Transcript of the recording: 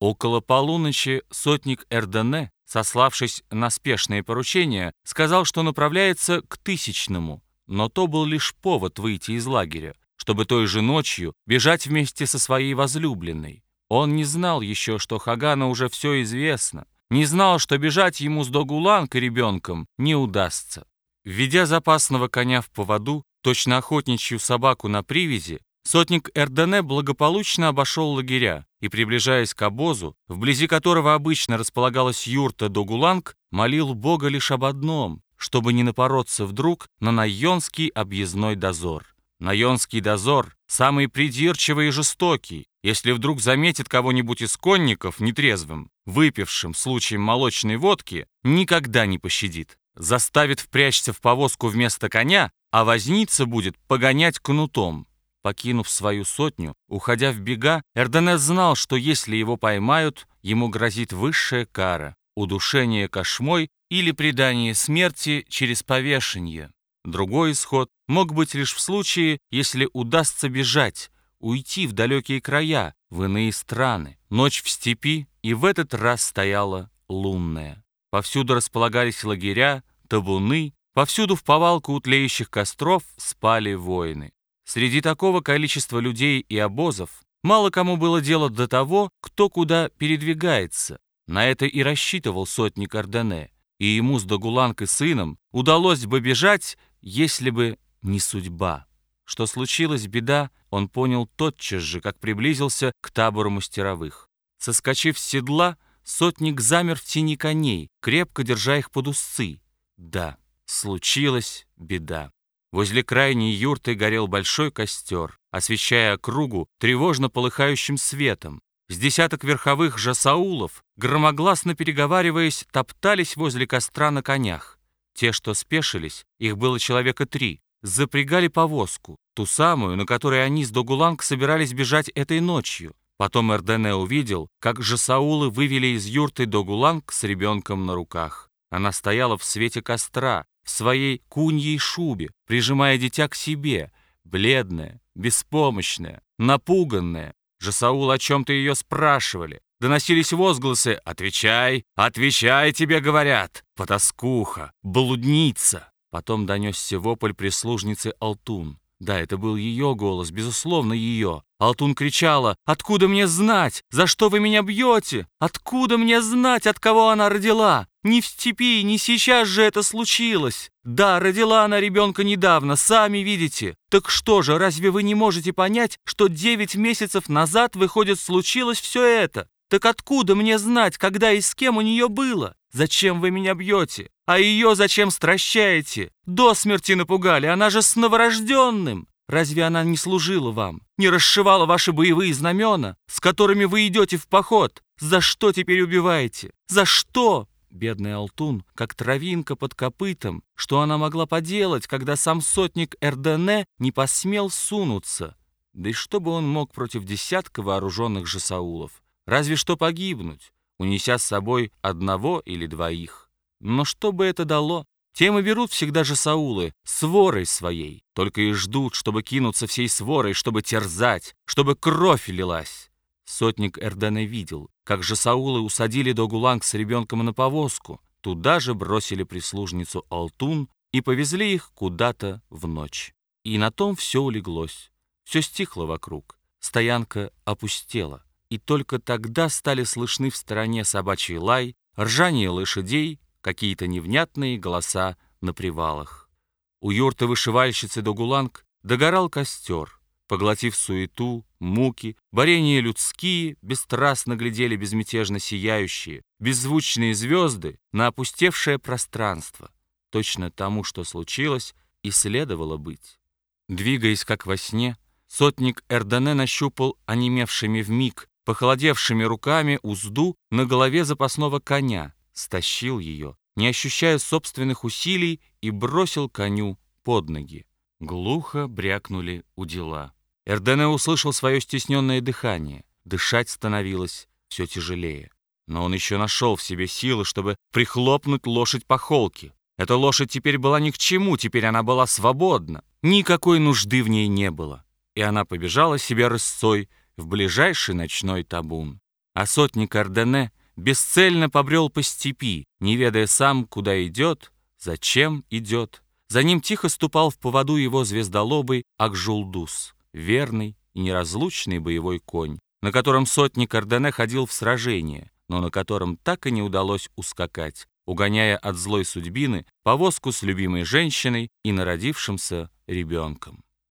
Около полуночи сотник Эрдене, сославшись на спешные поручения, сказал, что направляется к Тысячному, но то был лишь повод выйти из лагеря, чтобы той же ночью бежать вместе со своей возлюбленной. Он не знал еще, что Хагана уже все известно, не знал, что бежать ему с Догуланкой ребенком не удастся. Введя запасного коня в поводу, точно охотничью собаку на привязи, сотник Эрдене благополучно обошел лагеря и, приближаясь к обозу, вблизи которого обычно располагалась юрта Догуланг, молил Бога лишь об одном, чтобы не напороться вдруг на Найонский объездной дозор. Найонский дозор – самый придирчивый и жестокий. Если вдруг заметит кого-нибудь из конников нетрезвым, выпившим случаем молочной водки, никогда не пощадит. Заставит впрячься в повозку вместо коня, а возница будет погонять кнутом. Покинув свою сотню, уходя в бега, Эрденес знал, что если его поймают, ему грозит высшая кара – удушение кошмой или предание смерти через повешение. Другой исход мог быть лишь в случае, если удастся бежать, уйти в далекие края, в иные страны. Ночь в степи, и в этот раз стояла лунная. Повсюду располагались лагеря, табуны, повсюду в повалку у тлеющих костров спали воины. Среди такого количества людей и обозов мало кому было дело до того, кто куда передвигается. На это и рассчитывал сотник Ордене, и ему с Дагуланкой сыном удалось бы бежать, если бы не судьба. Что случилась беда, он понял тотчас же, как приблизился к табору мастеровых. Соскочив с седла, сотник замер в тени коней, крепко держа их под узцы. Да, случилась беда. Возле крайней юрты горел большой костер, освещая округу тревожно полыхающим светом. С десяток верховых жасаулов, громогласно переговариваясь, топтались возле костра на конях. Те, что спешились, их было человека три, запрягали повозку, ту самую, на которой они с Догуланг собирались бежать этой ночью. Потом Эрдене увидел, как жасаулы вывели из юрты Догуланг с ребенком на руках. Она стояла в свете костра, в своей куньей шубе, прижимая дитя к себе, бледная, беспомощная, напуганная. Жасаул о чем-то ее спрашивали. Доносились возгласы «Отвечай! Отвечай!» тебе говорят. Потаскуха, блудница. Потом донесся вопль прислужницы Алтун. Да, это был ее голос, безусловно, ее. Алтун кричала, «Откуда мне знать? За что вы меня бьете? Откуда мне знать, от кого она родила? Не в степи, не сейчас же это случилось. Да, родила она ребенка недавно, сами видите. Так что же, разве вы не можете понять, что девять месяцев назад, выходит, случилось все это? Так откуда мне знать, когда и с кем у нее было? Зачем вы меня бьете? А ее зачем стращаете? До смерти напугали, она же с новорожденным. Разве она не служила вам? Не расшивала ваши боевые знамена, с которыми вы идете в поход? За что теперь убиваете? За что?» Бедный Алтун, как травинка под копытом, что она могла поделать, когда сам сотник Эрдене не посмел сунуться? Да и что бы он мог против десятка вооруженных же Саулов? Разве что погибнуть, унеся с собой одного или двоих. Но что бы это дало? Тем и берут всегда же Саулы, сворой своей, только и ждут, чтобы кинуться всей сворой, чтобы терзать, чтобы кровь лилась. Сотник Эрдене видел, как же Саулы усадили Догуланг с ребенком на повозку, туда же бросили прислужницу Алтун и повезли их куда-то в ночь. И на том все улеглось, все стихло вокруг, стоянка опустела, и только тогда стали слышны в стороне собачий лай, ржание лошадей, какие-то невнятные голоса на привалах. У юрты вышивальщицы Догуланг догорал костер. Поглотив суету, муки, борения людские, бесстрастно глядели безмятежно сияющие, беззвучные звезды на опустевшее пространство. Точно тому, что случилось, и следовало быть. Двигаясь, как во сне, сотник Эрдане нащупал онемевшими вмиг, похолодевшими руками узду на голове запасного коня — стащил ее, не ощущая собственных усилий, и бросил коню под ноги. Глухо брякнули у дела. Эрдене услышал свое стесненное дыхание. Дышать становилось все тяжелее. Но он еще нашел в себе силы, чтобы прихлопнуть лошадь по холке. Эта лошадь теперь была ни к чему, теперь она была свободна. Никакой нужды в ней не было. И она побежала себе рысцой в ближайший ночной табун. а сотник Ардене бесцельно побрел по степи, не ведая сам, куда идет, зачем идет. За ним тихо ступал в поводу его звездолобый Акжулдус, верный и неразлучный боевой конь, на котором сотник Ардене ходил в сражение, но на котором так и не удалось ускакать, угоняя от злой судьбины повозку с любимой женщиной и народившимся ребенком.